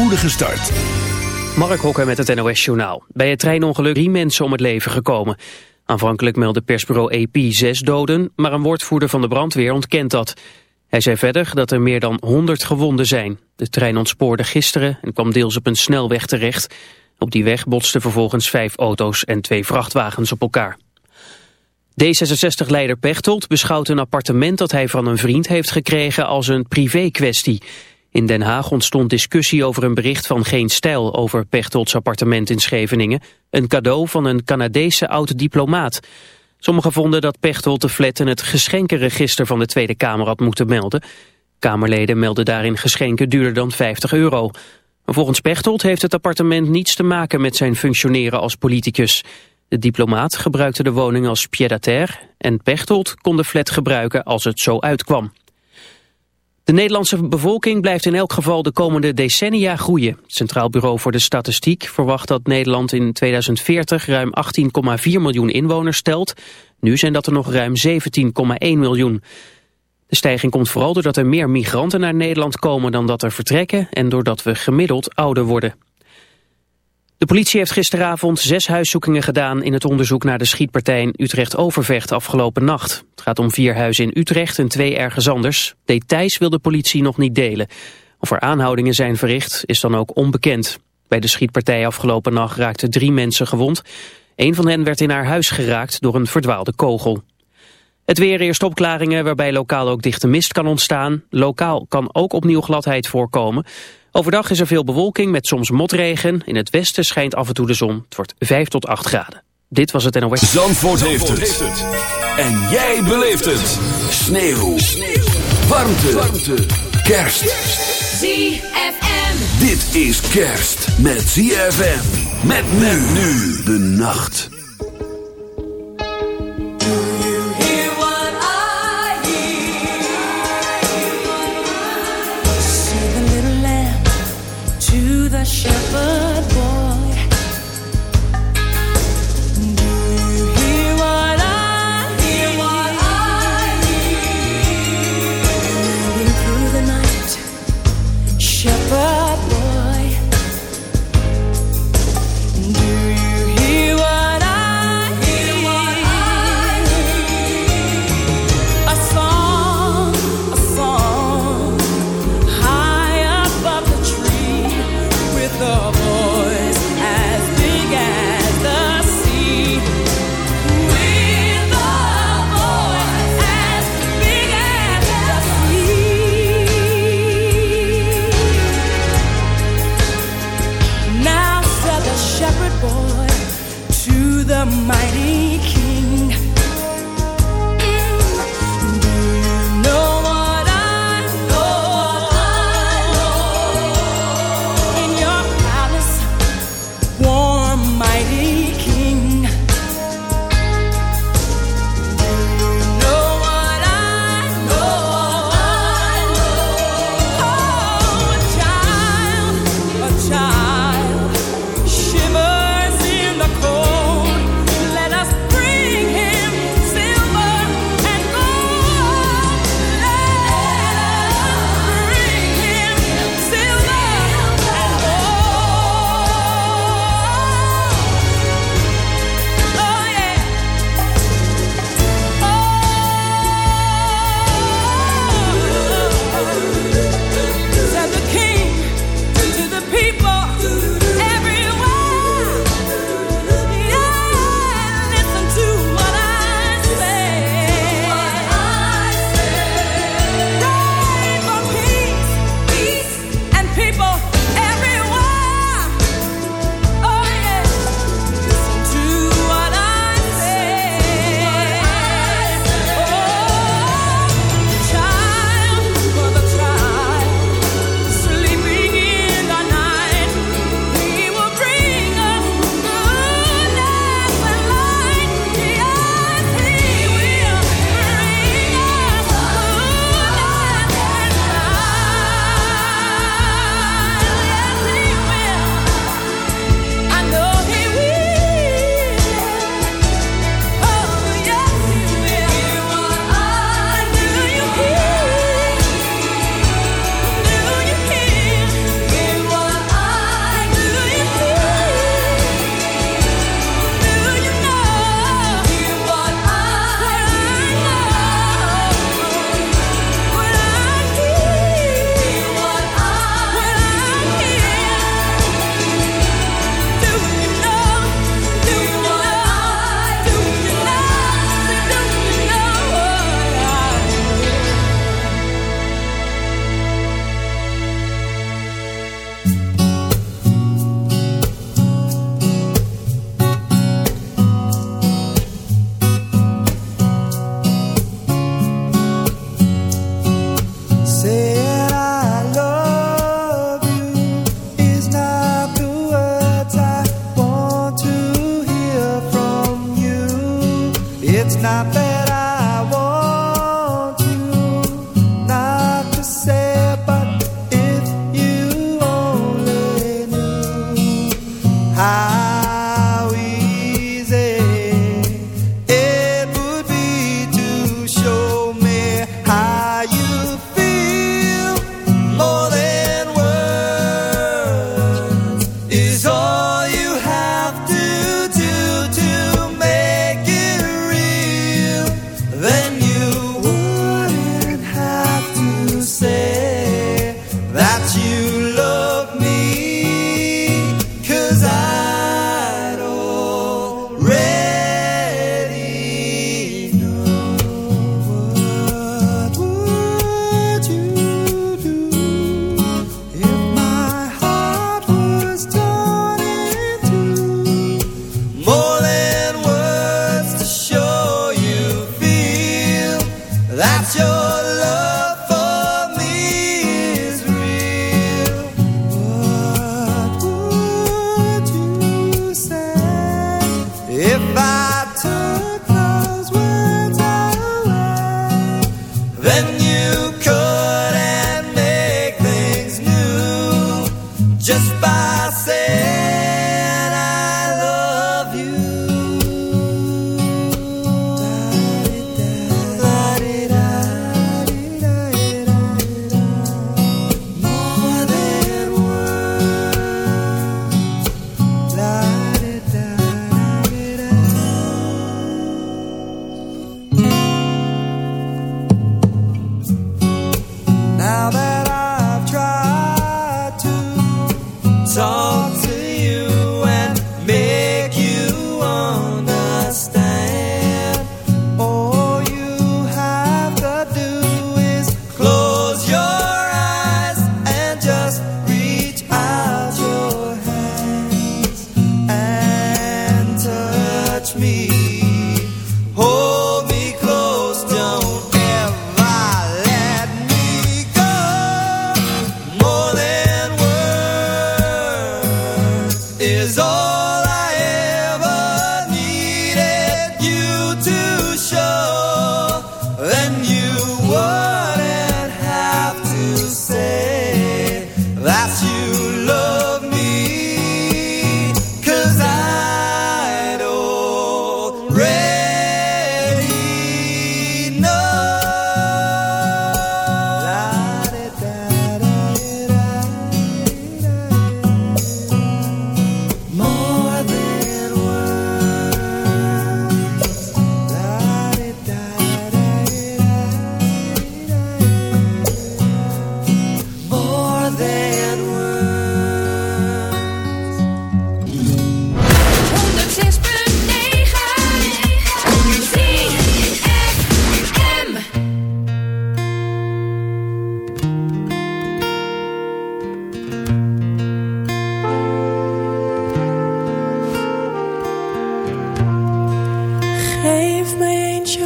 Poedige start. Mark Hokker met het NOS Journaal. Bij het treinongeluk drie mensen om het leven gekomen. Aanvankelijk meldde persbureau AP zes doden, maar een woordvoerder van de brandweer ontkent dat. Hij zei verder dat er meer dan 100 gewonden zijn. De trein ontspoorde gisteren en kwam deels op een snelweg terecht. Op die weg botsten vervolgens vijf auto's en twee vrachtwagens op elkaar. D66-leider Pechtold beschouwt een appartement dat hij van een vriend heeft gekregen als een privé-kwestie. In Den Haag ontstond discussie over een bericht van Geen Stijl over Pechtolds appartement in Scheveningen. Een cadeau van een Canadese oud-diplomaat. Sommigen vonden dat Pechtold de flat in het geschenkenregister van de Tweede Kamer had moeten melden. Kamerleden melden daarin geschenken duurder dan 50 euro. Maar volgens Pechtold heeft het appartement niets te maken met zijn functioneren als politicus. De diplomaat gebruikte de woning als pied-à-terre en Pechtold kon de flat gebruiken als het zo uitkwam. De Nederlandse bevolking blijft in elk geval de komende decennia groeien. Het Centraal Bureau voor de Statistiek verwacht dat Nederland in 2040 ruim 18,4 miljoen inwoners stelt. Nu zijn dat er nog ruim 17,1 miljoen. De stijging komt vooral doordat er meer migranten naar Nederland komen dan dat er vertrekken en doordat we gemiddeld ouder worden. De politie heeft gisteravond zes huiszoekingen gedaan in het onderzoek naar de schietpartij in Utrecht-Overvecht afgelopen nacht. Het gaat om vier huizen in Utrecht en twee ergens anders. Details wil de politie nog niet delen. Of er aanhoudingen zijn verricht is dan ook onbekend. Bij de schietpartij afgelopen nacht raakten drie mensen gewond. Een van hen werd in haar huis geraakt door een verdwaalde kogel. Het weer eerst opklaringen waarbij lokaal ook dichte mist kan ontstaan. Lokaal kan ook opnieuw gladheid voorkomen. Overdag is er veel bewolking met soms motregen. In het westen schijnt af en toe de zon. Het wordt 5 tot 8 graden. Dit was het NOS. Zandvoort, Zandvoort heeft, het. En jij beleeft het. Sneeuw. Sneeuw. Warmte. Warmte. Kerst. ZFM. Dit is kerst met ZFM. Met men nu de nacht. Shepherd boy.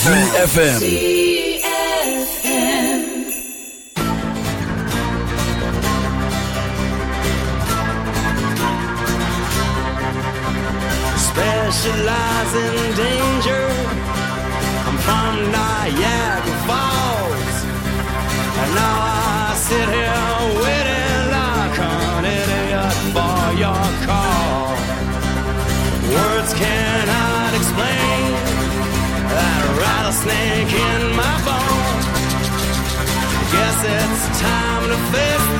ZFM. Specialize in danger. time to face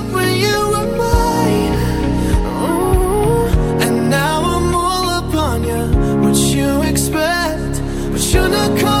should've come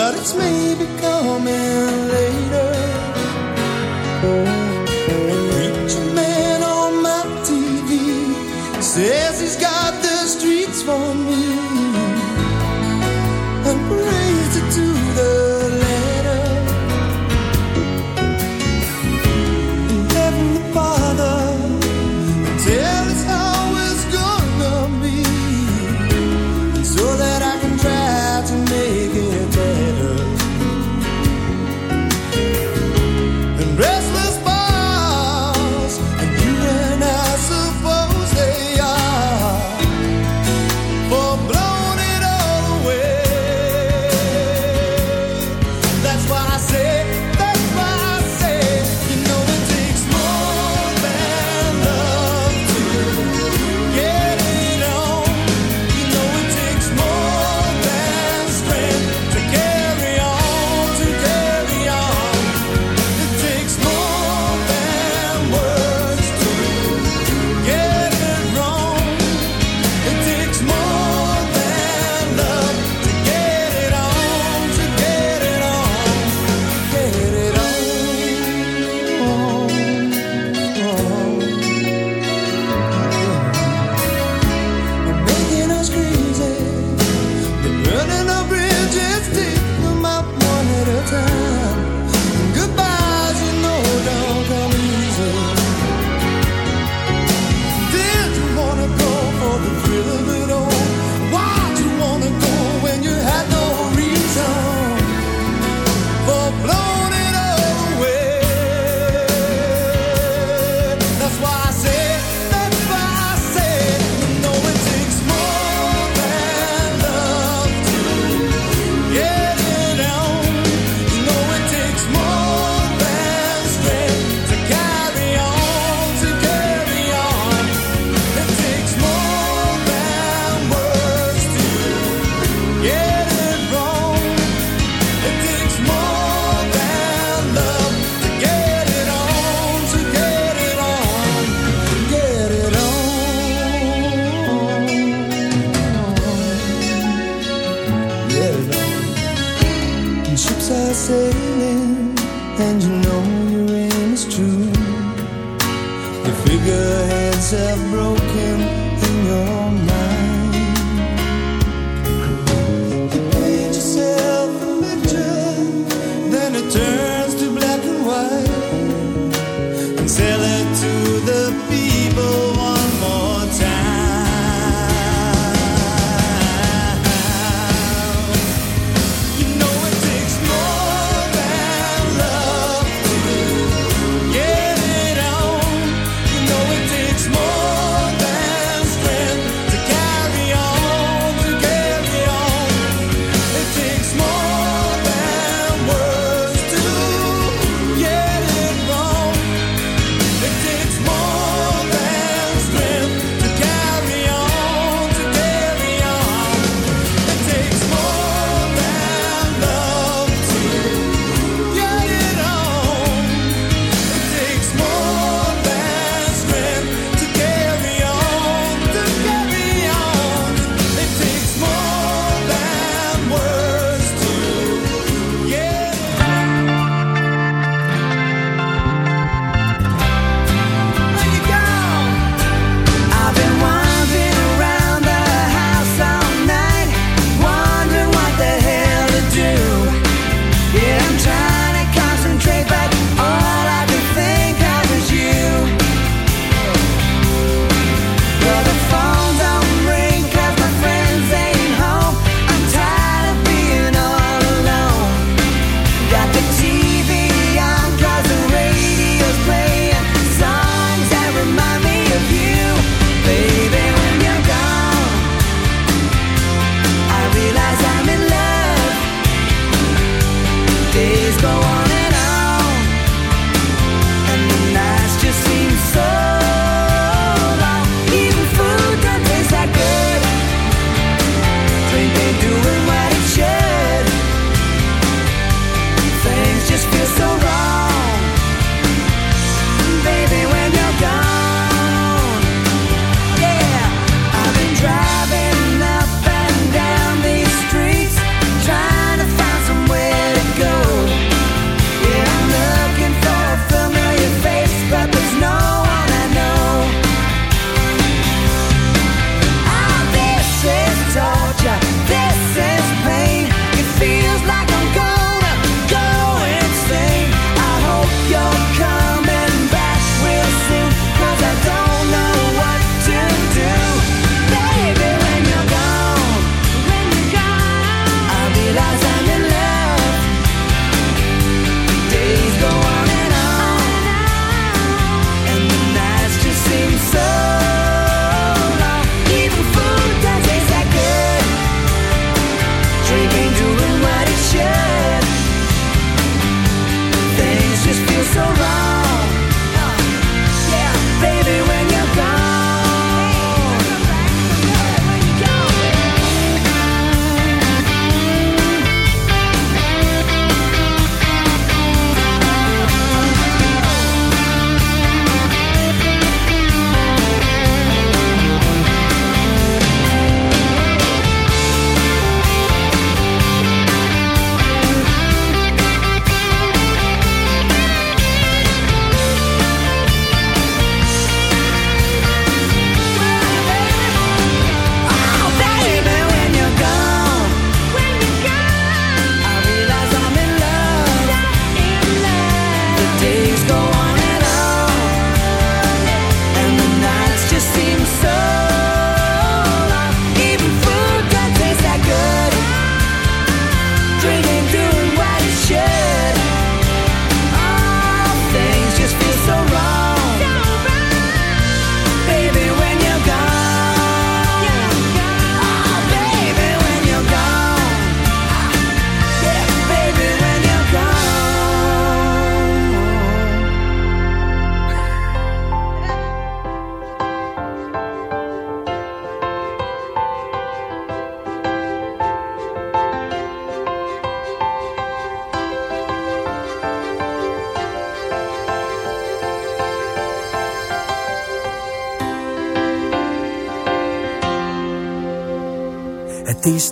But it's maybe coming later. Preacher man on my TV says he's got the streets for me,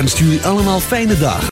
ZFM wenst jullie allemaal fijne dagen.